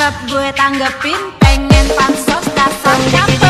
gue tanggepin pengen pansos dasar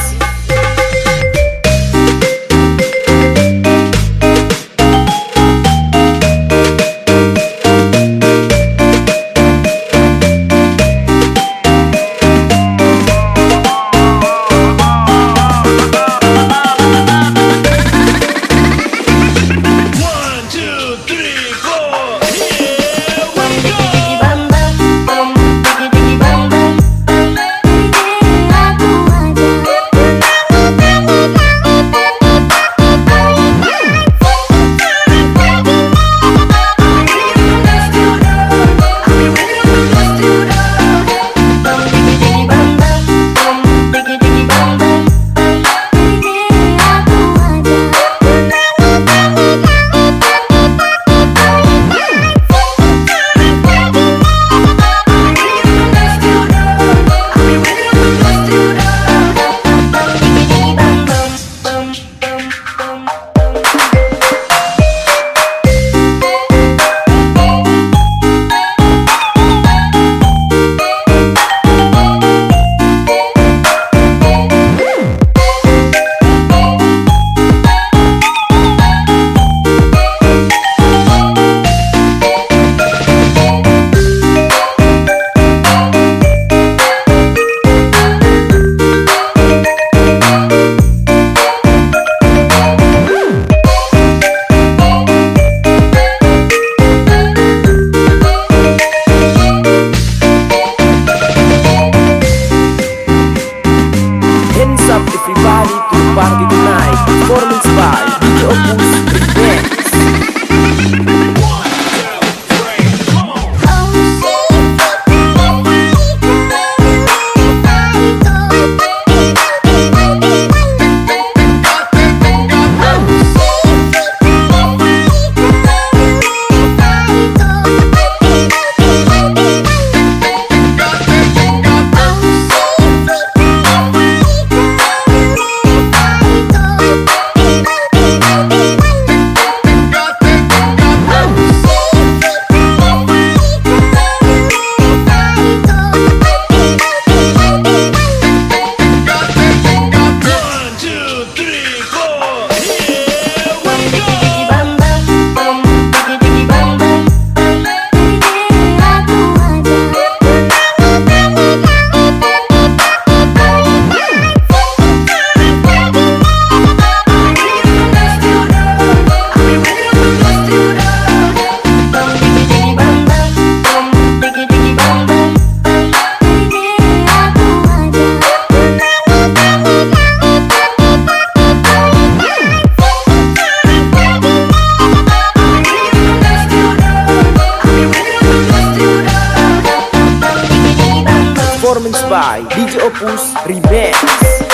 by DJ Opus Remix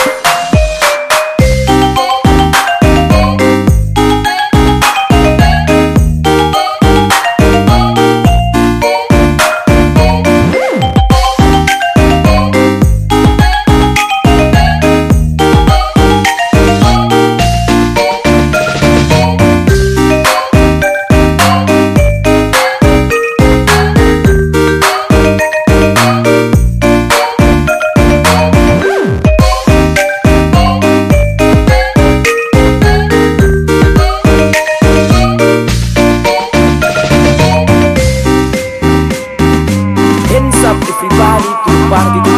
party